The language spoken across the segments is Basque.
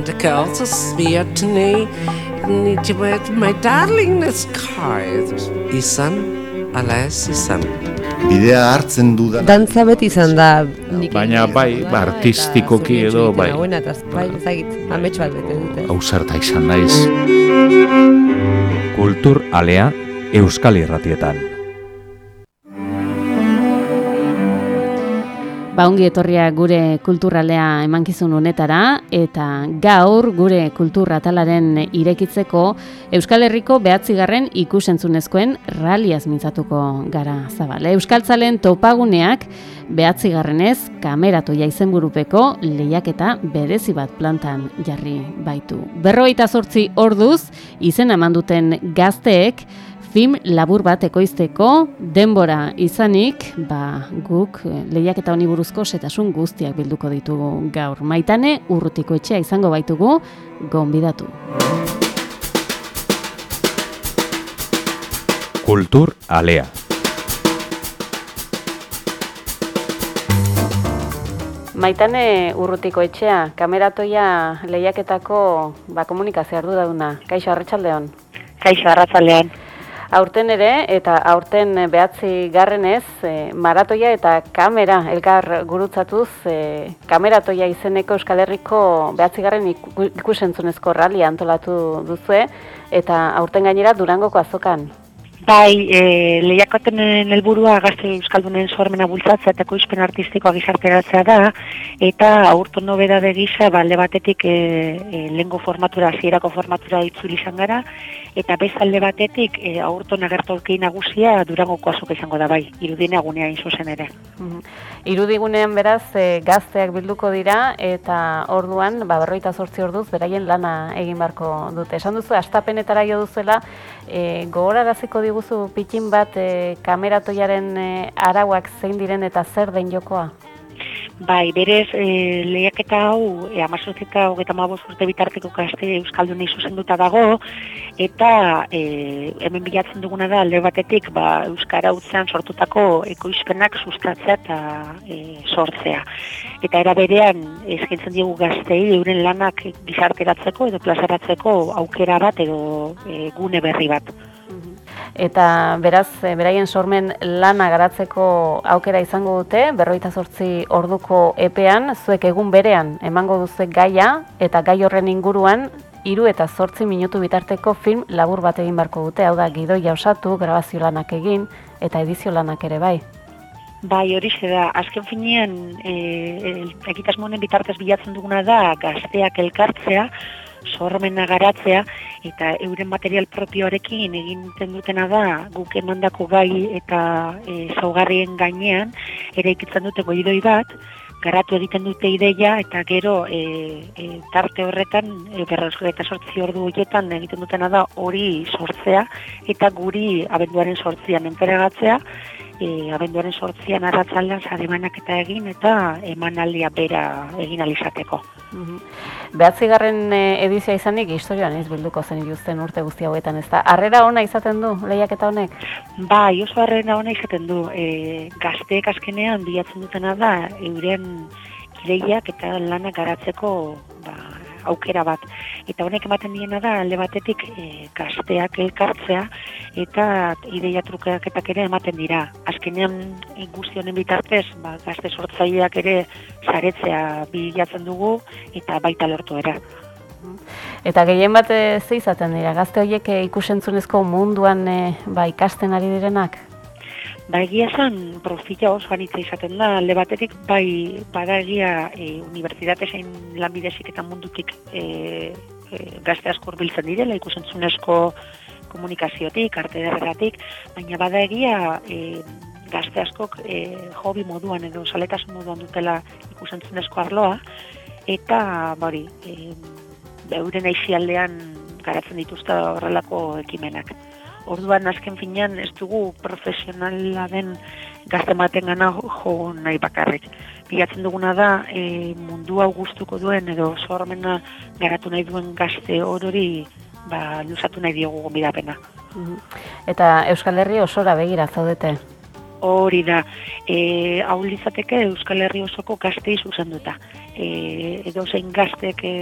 Svier til nei, niet met my darling is kite. Izan, alas izan. Bidea hartzen dudan. Dantza beti izan da Baina bai, ba, artistikoki edo, bai. Hauena, eta bai, ezagit, amets bat bete dute. Hausarta izan naiz. Kultur alea Euskal Irratietan. Ba, ongi etorria gure kulturalea emankizun honetara eta gaur gure kulturratalaren irekitzeko Euskal Herriko behatzigarren ikusentzunezkoen raliaz mintzatuko gara zabale. Euskaltzalen topaguneak behatzigarrenez kameratu jaizen burupeko lehiaketa berezi bat plantan jarri baitu. Berroita sortzi orduz izen amanduten gazteek film labur bat ekoizteko denbora izanik, ba, guk eh, lehiaketa honi buruzko setasun guztiak bilduko ditugu gaur. Maitane urrutiko etxea izango baitugu gonbidatu. Kultur alea. Maitane urrutiko etxea, kameratoia lehiaketako ba, komunikazio ardu dauna. Kaixo, arratsaldeon. Kaixo, arratzalean. Aurten ere, eta aurten behatzi garrenez, e, maratoia eta kamera elkar gurutzatuz, e, kameratoia izeneko Euskal Herriko behatzi garren ikusentzunezko rali antolatu duzue, eta aurten gainera Durangoko azokan. Bai, e, lehiakoten helburua gazte euskaldunen sormena bultzatzea eta koizpen artistikoa gizarteratzea da, eta aurto nobeda gisa, balde batetik e, e, lengo formatura, zierako formatura itzuli izan gara, eta bezalde batetik e, aurto nagertolkei nagusia durangoko azok izango da bai, irudine agunea inzuzen ere. Mm Irudigunean beraz e, gazteak bilduko dira, eta orduan, ba, berroita sortzi orduz, beraien lana egin barko dute. Esan duzu, astapenetara jo duzuela, e, gogoraraziko diguzu pitin bat e, kameratoiaren e, arauak zein diren eta zer den jokoa? Bai, berez, e, lehiaketa hau, e, amazortzita hogeta urte bitarteko kaste Euskaldunei zuzenduta dago, eta e, hemen bilatzen duguna da, alde batetik, ba, Euskara utzean sortutako ekoizpenak sustatzea eta e, sortzea. Eta era berean, eskaintzen digu gaztei, euren lanak gizarteratzeko edo plazaratzeko aukera bat edo e, gune berri bat eta beraz, e, beraien sormen lana garatzeko aukera izango dute, berroita sortzi orduko epean, zuek egun berean emango duzu gaia, eta gai horren inguruan, hiru eta zortzi minutu bitarteko film labur bat egin barko dute, hau da, gidoia osatu, grabazio lanak egin, eta edizio lanak ere bai. Bai, hori da, azken finean, e, e, bitartez bilatzen duguna da, gazteak elkartzea, sormena garatzea eta euren material propioarekin egiten dutena da guk emandako gai eta e, zaugarrien gainean ere ikitzen dute goidoi bat garatu egiten dute ideia eta gero e, e, tarte horretan e, eta sortzi ordu horietan egiten dutena da hori sortzea eta guri abenduaren sortzian enperegatzea e, abenduaren sortzian arratzaldean zaremanak eta egin eta emanaldia bera egin alizateko. Mm Behatzigarren edizia izanik historioan ez bilduko zen juzten urte guzti hauetan ez da. Arrera ona izaten du lehiak eta honek? Bai, oso arrera ona izaten du. E, gazteek azkenean bilatzen dutena da euren ideiak eta lanak garatzeko ba, aukera bat. Eta honek ematen diena da, alde batetik e, gazteak elkartzea eta ideia trukeak ere ematen dira. Azkenean e, guzti honen bitartez, ba, gazte sortzaileak ere zaretzea bilatzen dugu eta baita lortu era. Eta gehien bat e, ze izaten dira, gazte horiek ikusentzunezko munduan ba, ikasten ari direnak? Ba egia zan, profila oso anitza izaten da, alde batetik, bai, bada egia e, unibertsitatezen lanbidezik eta mundutik e, e, gazte asko biltzen direla, ikusentzunezko komunikaziotik, arte derretatik, baina bada egia e, gazte askok e, hobi moduan edo saletasun moduan dutela ikusentzunezko arloa, eta, bari, e, euren aixialdean garatzen dituzta horrelako ekimenak. Orduan azken finean ez dugu profesionala den gazte maten gana jo nahi bakarrik. Bilatzen duguna da e, mundu hau gustuko duen edo sormena garatu nahi duen gazte orori ba, luzatu nahi diogu gombidapena. Eta Euskal Herri osora begira zaudete? Hori da, e, hau litzateke Euskal Herri osoko gaztei zuzenduta. E, edo zein gaztek e,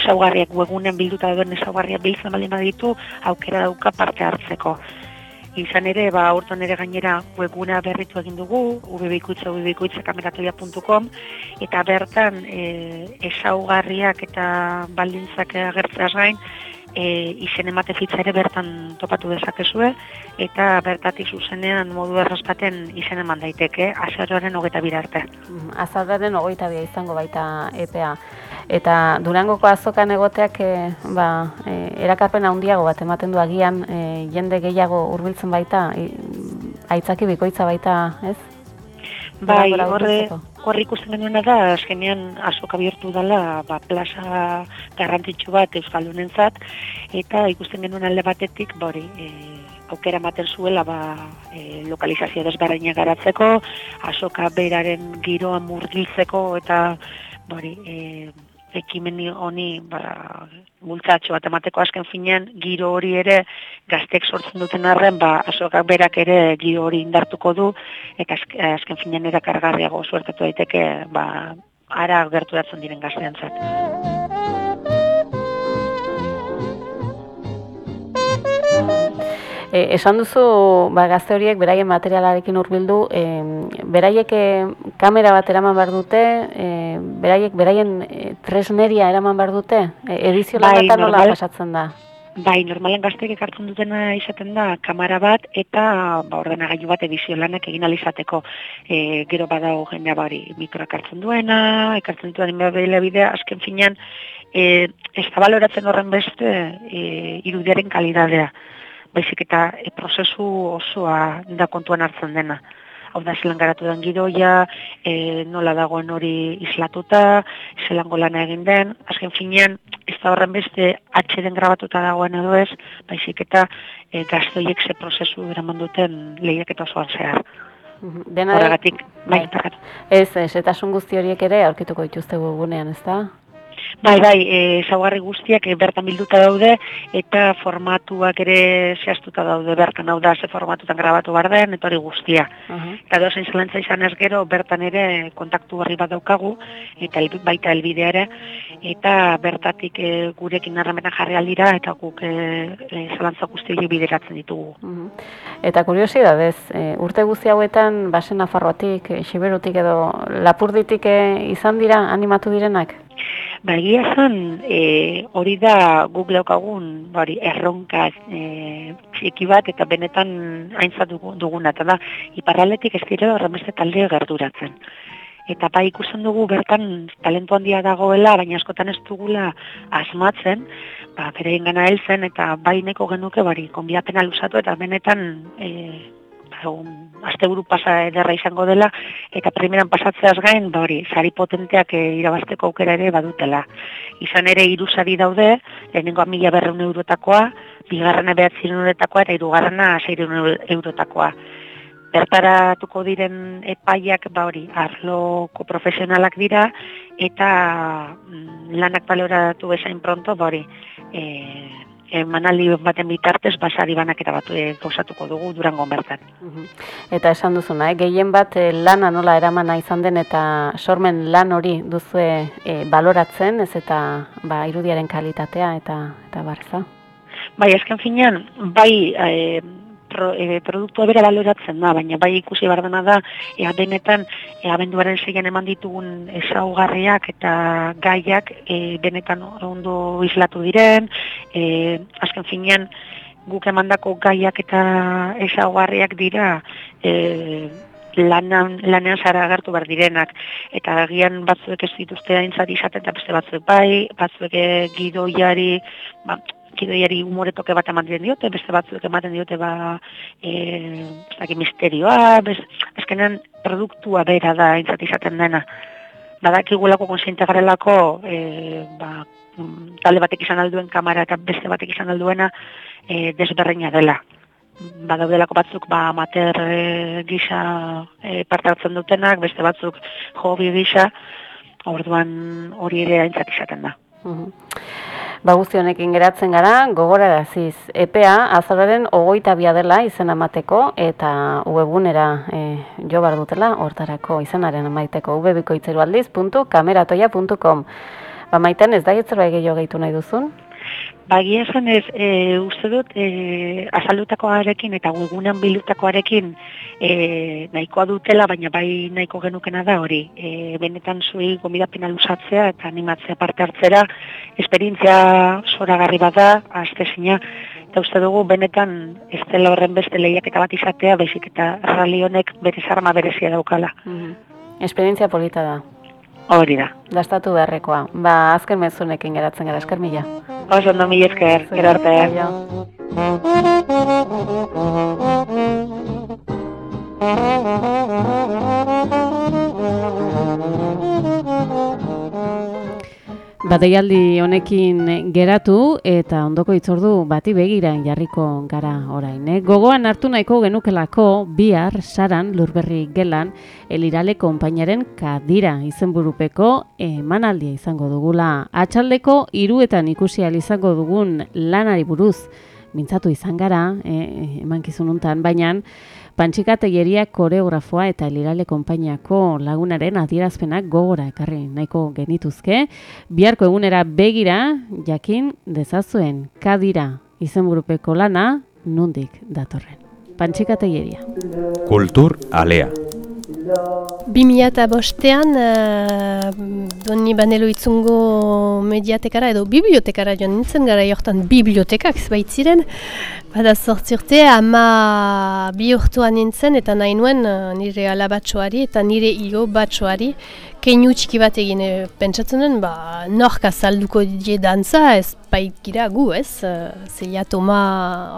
esaugarriak webunen bilduta duen esaugarriak biltzen baldin baditu, aukera dauka parte hartzeko. Izan ere, ba, urton ere gainera webguna berritu egin dugu, ubebikoitza, ubebikoitza kameratoia.com, eta bertan e, esaugarriak eta baldintzak agertzeaz gain, e, izen emate fitza ere bertan topatu dezakezue, eta bertatik zuzenean modu errazpaten izen eman daiteke, azarroaren hogeita birarte. Mm, Azarroaren hogeita bia izango baita EPA. Eta Durangoko azokan egoteak e, ba, e, erakarpen handiago bat ematen du agian e, jende gehiago hurbiltzen baita, e, aitzaki bikoitza baita, ez? Bai, horre, horre ikusten genuena da, azkenean azoka bihurtu dela, ba, plaza garrantzitsu bat Euskaldunentzat, eta ikusten genuen alde batetik, ba, hori, e, aukera ematen zuela ba, e, lokalizazio desberdinak garatzeko, azoka beraren giroa murgiltzeko eta ba, hori, e, ekimeni honi ba, bultzatxo bat emateko azken finean giro hori ere gaztek sortzen duten arren ba, azokak berak ere giro hori indartuko du eta azk- azken finean erakargarriago suertatu daiteke ba, ara gerturatzen diren gazteentzat. E, esan duzu, ba, gazte horiek beraien materialarekin hurbildu, e, beraiek kamera bat eraman behar dute, e, beraiek beraien e, tresneria eraman behar dute, e, edizio Bai, nola normal. pasatzen da. Bai, normalen gazteek ekartzen dutena izaten da kamera bat eta ba, ordenagailu bat edizio lanak egin alizateko. E, gero badago jendea bari mikroa ekartzen duena, ekartzen duen bidea, azken finean e, ez da baloratzen horren beste e, irudiaren kalidadea. Baizik eta e, prozesu osoa da kontuan hartzen dena. Hau da, zelan garatu den gidoia, e, nola dagoen hori islatuta, zelango lana egin den, azken finean, ez da horren beste atxeden grabatuta dagoen edo ez, baizik eta e, gaztoiek ze prozesu eraman duten lehiak osoan zehar. Mhm. Dena den- Horregatik, bai, bai. Ez, ez, eta guzti horiek ere aurkituko dituzte gugunean, ez da? Bai, bai, e, ezaugarri guztiak e, bertan bilduta daude eta formatuak ere zehaztuta daude bertan, hau da, ze formatutan grabatu behar den, eta hori guztia. Aha. Eta dozen zelantza izan ez gero, bertan ere kontaktu berri bat daukagu, eta el, baita elbidea ere, eta bertatik e, gurekin harramenan jarri aldira, eta guk e, e, zelantza guzti bideratzen ditugu. Mhm. Eta kuriosidadez, e, urte guzti hauetan, basen Nafarroatik, e, Xiberutik edo Lapurditik e, izan dira animatu direnak? Ba, egia zen, e, hori da guk daukagun ba, hori, erronka e, txiki bat eta benetan aintzat dugu, duguna. Eta da, iparraletik ez dira horremeste talde gerduratzen. Eta bai ikusten dugu bertan talentu handia dagoela, baina askotan ez dugula asmatzen, ba, berein gana heltzen eta bai neko genuke bari, konbiapena lusatu eta benetan e, ba, un, asteburu pasa ederra izango dela eta primeran pasatzeaz gain, ba hori, sari potenteak e, irabazteko aukera ere badutela. Izan ere hiru sari daude, lehenengoa mila berreun eurotakoa, bigarrena behatzirun eurotakoa eta hirugarrena seirun eurotakoa. Bertaratuko diren epaiak ba hori, arloko profesionalak dira eta mm, lanak baloratu bezain pronto, ba hori, e, emanaldi baten bitartez basari banaketa bat e, gauzatuko dugu durango bertan. Eta esan duzuna, eh? gehien bat eh, lana nola eramana izan den eta sormen lan hori duzue eh, baloratzen, ez eta ba, irudiaren kalitatea eta eta barza. Bai, azken finean, bai e, pro, e, produktua bera baloratzen da, baina bai ikusi behar dena da, ea benetan, e, abenduaren zeian eman ditugun esaugarriak eta gaiak e, benetan ondo islatu diren, e, azken finean, guk emandako gaiak eta esaugarriak dira, e, lanan, lanean zara agertu behar direnak, eta agian batzuek ez dituzte aintzat izaten eta beste batzuek bai, batzuek e, gidoiari, ba, gidoiari umoretoke bat ematen diote, beste batzuek ematen diote ba, e, ez dakit, misterioa, bez, azkenean produktua bera da aintzat izaten dena. Badakigulako konsiente garelako, e, ba, talde batek izan alduen kamera eta beste batek izan alduena e, desberreina dela badaudelako batzuk ba amater e, gisa e, parte hartzen dutenak, beste batzuk hobby gisa, orduan hori ere aintzat izaten da. Mhm. Ba guzti honekin geratzen gara, gogoraraziz EPEA azalaren ogoita bia dela izena amateko eta webunera e, jo bar dutela hortarako izanaren amaiteko ubebikoitzerualdiz.kameratoia.com Ba maiten ez da gehiago gehitu nahi duzun? Bagia esan ez, e, uste dut, e, azaldutakoarekin eta webgunean bildutakoarekin e, nahikoa dutela, baina bai nahiko genukena da hori. E, benetan zuei gomidapena lusatzea eta animatzea parte hartzera, esperientzia zoragarri bada, azte zina, eta uste dugu benetan ez dela horren beste lehiak eta bat izatea, baizik eta rali honek bere zarma berezia daukala. Mm Esperientzia polita da. Hori da. Dastatu beharrekoa. Ba, azken mezunekin geratzen gara, esker mila. Oso, no mila esker, gero arte. Bateialdi honekin geratu eta ondoko itzordu bati begira jarriko gara orain. Eh? Gogoan hartu nahiko genukelako bihar saran lurberri gelan elirale konpainaren kadira izenburupeko emanaldia izango dugula. Atxaldeko hiruetan ikusi izango dugun lanari buruz mintzatu izan gara, eh, emankizun untan, baina Pantxika Teieria koreografoa eta Lirale konpainiako lagunaren adierazpenak gogora ekarri nahiko genituzke. Biharko egunera begira, jakin dezazuen kadira izenburupeko lana nundik datorren. Pantxika Teieria. Kultur alea. Bi mila eta bostean, uh, doni banelo itzungo mediatekara edo bibliotekara joan nintzen, gara jortan bibliotekak baitziren. Bada sortzirte, ama bi urtuan nintzen eta nahi nuen uh, nire alabatxoari eta nire ilo batxoari keinu txiki bat egin e, pentsatzen ba, norka salduko die dantza, ez baikira gu, ez? Uh, Zeia toma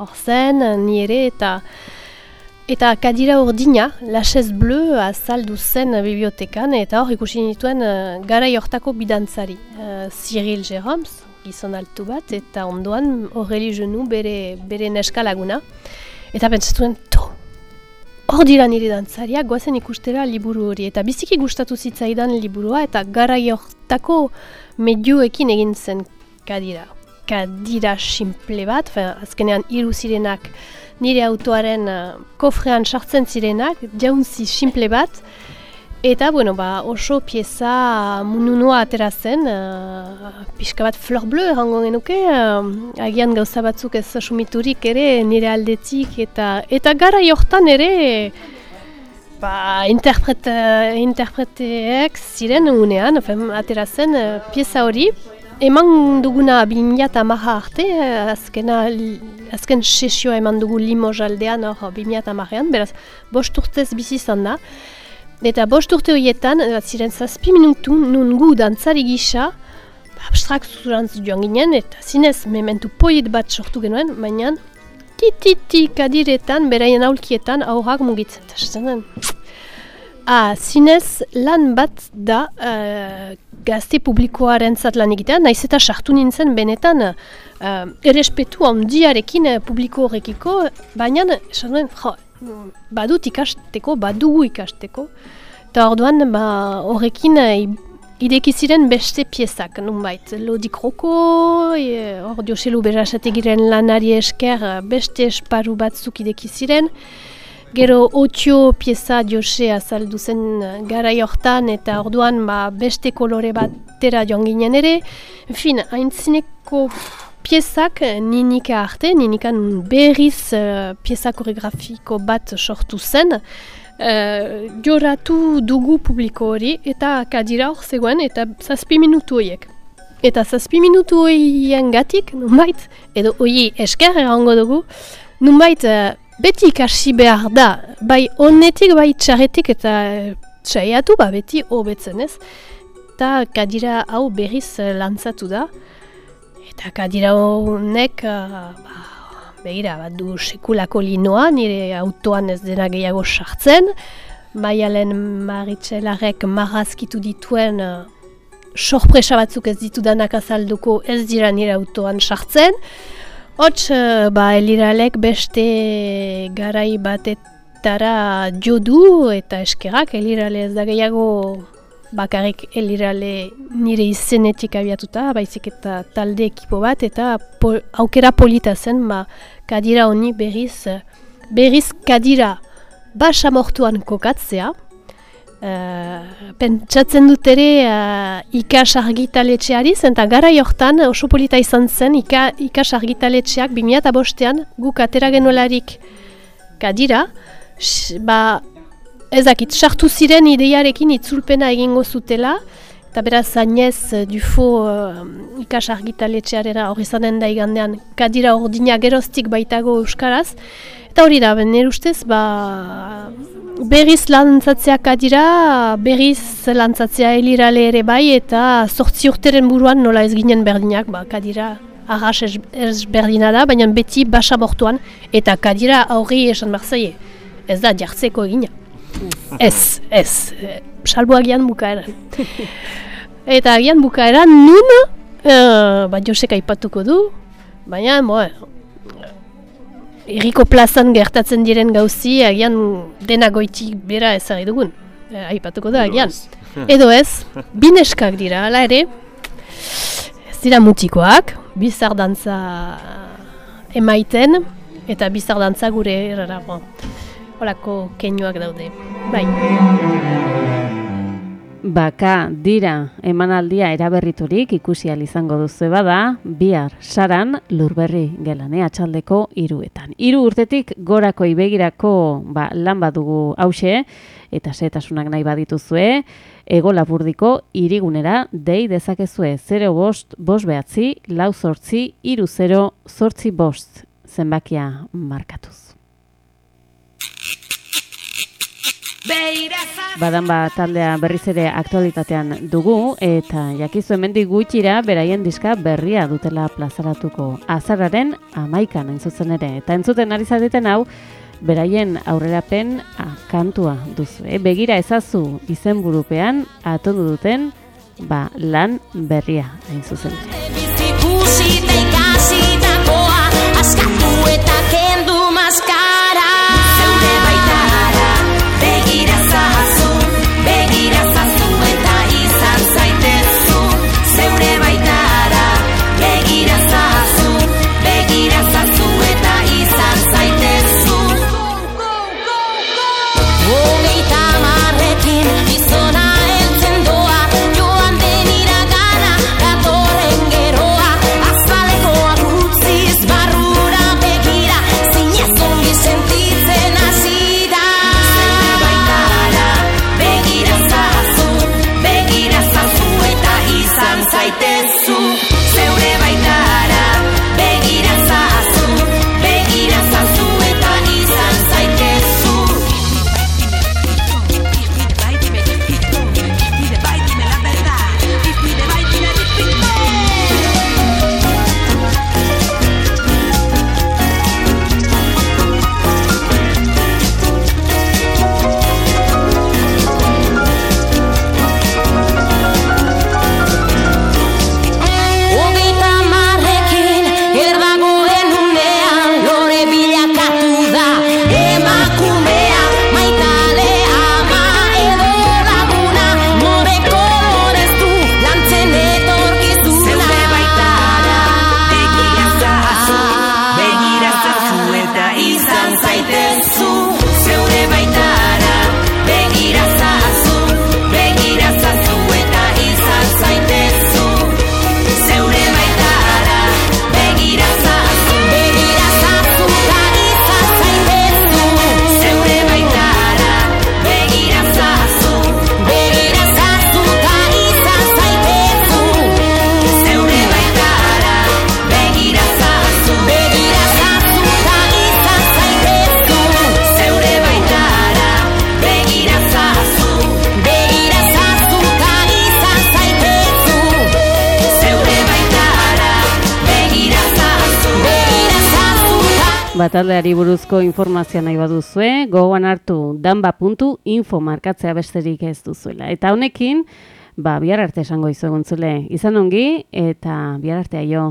hor zen, nire eta... Eta kadira urdina, lasez bleu azaldu zen bibliotekan, eta hor ikusi nituen uh, gara jortako bidantzari. Uh, Cyril Jeroms, gizon altu bat, eta ondoan horreli jenu bere, bere neskalaguna. Eta pentsatuen, to, hor dira nire dantzariak, goazen ikustera liburu hori. Eta biziki gustatu zitzaidan liburua, eta gara jortako medioekin egin zen kadira. Kadira simple bat, azkenean hiru zirenak, nire autoaren uh, kofrean sartzen zirenak, jauntzi simple bat, eta bueno, ba, oso pieza mununua atera zen, uh, pixka bat flor bleu errango genuke, uh, agian gauza batzuk ez sumiturik ere nire aldetik, eta eta gara jortan ere, ba, interprete, interpreteek ziren unean, atera zen uh, pieza hori, Eman duguna bimila eta maha arte, azkena, azken sesioa eman dugu limo jaldean hor bimila eta beraz, bost urtez bizi izan da. Eta bost urte horietan, ziren zazpi minutu, nun gu dantzari gisa, abstrakturantz joan ginen, eta zinez mementu poiet bat sortu genuen, baina tititi kadiretan, beraien aulkietan, aurrak mugitzen. Ah, zinez lan bat da uh, gazte publikoaren zat lan egitea, naiz eta sartu nintzen benetan uh, erespetu handiarekin uh, publiko horrekiko, baina esan badut ikasteko, badugu ikasteko, eta orduan ba, horrekin uh, ideki ziren beste piezak, nunbait, lodik roko, hor e, dioselu berasategiren lanari esker beste esparu batzuk ideki ziren, Gero otio pieza jose azaldu zen uh, gara jortan eta orduan ba, beste kolore bat tera joan ginen ere. Fin, haintzineko piezak uh, ninika arte, ninikan berriz uh, pieza koreografiko bat sortu zen. Uh, joratu dugu publiko hori eta kadira hor zegoen eta zazpi minutu horiek. Eta zazpi minutu horien gatik, nunbait, edo hori esker erango dugu, nunbait beti ikasi behar da, bai honetik, bai txarretik eta txaiatu ba beti hobetzen ez. Eta kadira hau berriz lantzatu da. Eta kadira honek, uh, ba, behira, bat du sekulako linoa, nire autoan ez dena gehiago sartzen. Maialen maritxelarek marrazkitu dituen sorpresa batzuk ez ditudanak azalduko ez dira nire autoan sartzen. Hots, ba, eliralek beste garai batetara jodu eta eskerak, elirale ez da gehiago bakarrik elirale nire izenetik abiatuta, baizik eta talde ekipo bat, eta pol, aukera polita zen, ba, kadira honi berriz, berriz kadira basa mortuan kokatzea, Uh, pentsatzen dut ere uh, ikas argitaletxeari zen, eta gara jortan oso polita izan zen ika, ikas argitaletxeak 2005an guk atera genuelarik kadira, ba, ezakit, sartu ziren ideiarekin itzulpena egingo zutela, eta beraz zainez dufo uh, ikas argitaletxearera hori zanen da igandean. Kadira ordina geroztik baitago euskaraz, eta hori da, ben ustez, ba, berriz lantzatzeak adira, berriz lantzatzea elirale ere bai, eta sortzi urteren buruan nola ez ginen berdinak, ba, kadira arras ez, ez berdina da, baina beti basa bortuan, eta kadira aurri esan behar ez da jartzeko egina. Ez, ez, salbo agian bukaeran. eta agian bukaeran nun, uh, ba, Josek aipatuko du, baina, moa, Eriko plazan gertatzen diren gauzi, agian dena goitik bera ezagri dugun. Eh, aipatuko da, agian. Edo ez, bineskak dira, ala ere, ez dira mutikoak, bizar dantza emaiten, eta bizar dantza gure erara, horako keinoak daude. Bai. Baka dira emanaldia eraberriturik ikusi izango duzu bada, bihar saran lurberri gelanea txaldeko iruetan. Hiru urtetik gorako ibegirako ba, lan badugu hause, eta setasunak nahi badituzue, ego lapurdiko irigunera dei dezakezue 0 bost, bost behatzi, lau sortzi, iru 0, sortzi bost zenbakia markatuz. Badan ba taldea berriz ere aktualitatean dugu eta jakizu hemendik gutxira beraien diska berria dutela plazaratuko azararen amaikan entzutzen ere. Eta entzuten ari zadeten hau, beraien aurrerapen kantua duzu. E, begira ezazu izenburupean atondu duten ba, lan berria hain zuzen. Askatu eta kendu maskara bataldeari buruzko informazioa nahi baduzue, gogoan hartu danba.info markatzea besterik ez duzuela. Eta honekin, ba, bihar arte esango izu eguntzule. Izan ongi, eta bihar artea jo.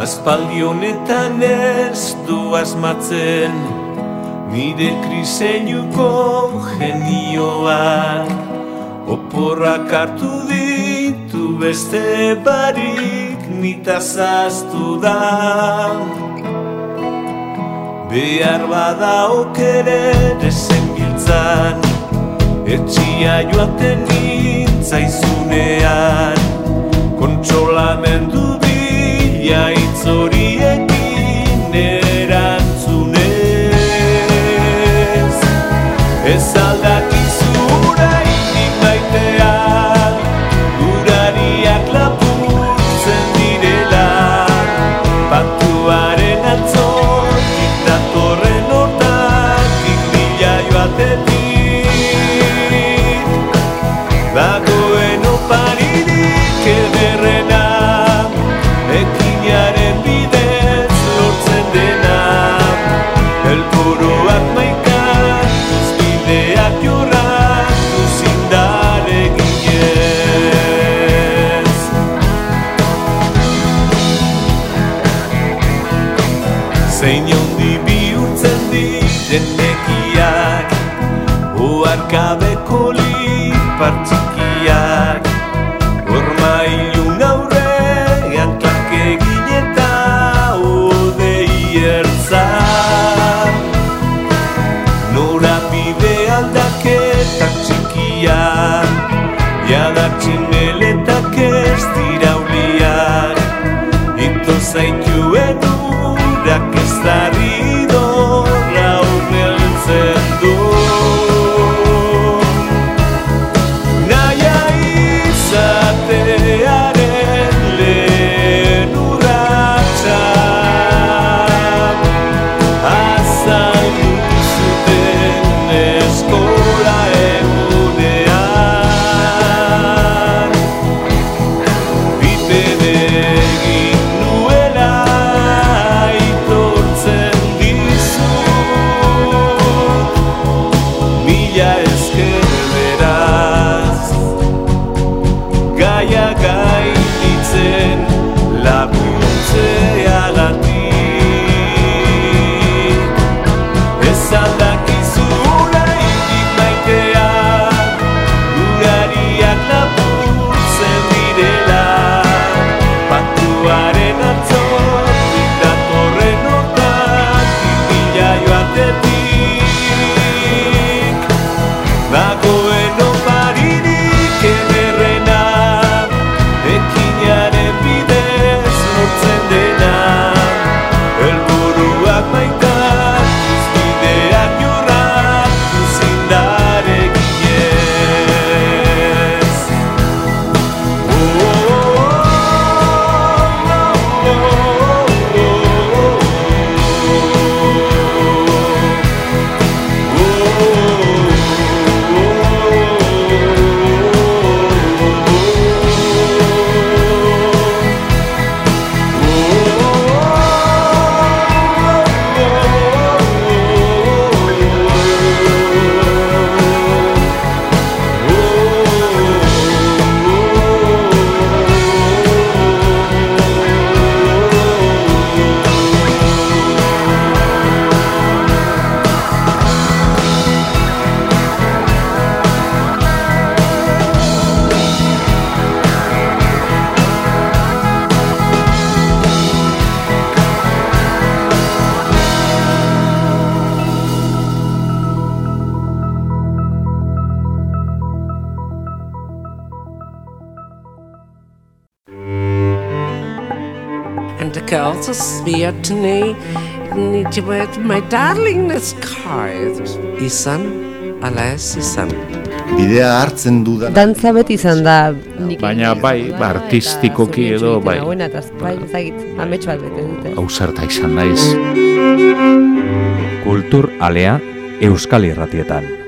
Aspaldi honetan ez du asmatzen Nire kriseinuko genioa Oporrak hartu beste barik Nita zaztu da. Behar bada okere desen giltzan Etxia joaten nintzaizunean Kontsolamendu bila itzoriekin bila bide aldaketak txikiak Jada txineletak ez dirauliak Ito zaituen urak ez you with my darlingness card. Izan, ala ez izan. Bidea hartzen dudan Dantza beti izan da nik Baina bai, ba, artistikoki edo, bai. Hauena, eta bai, ezagit, amets bat bete dute. Ausarta izan naiz. Kultur alea Euskal Irratietan.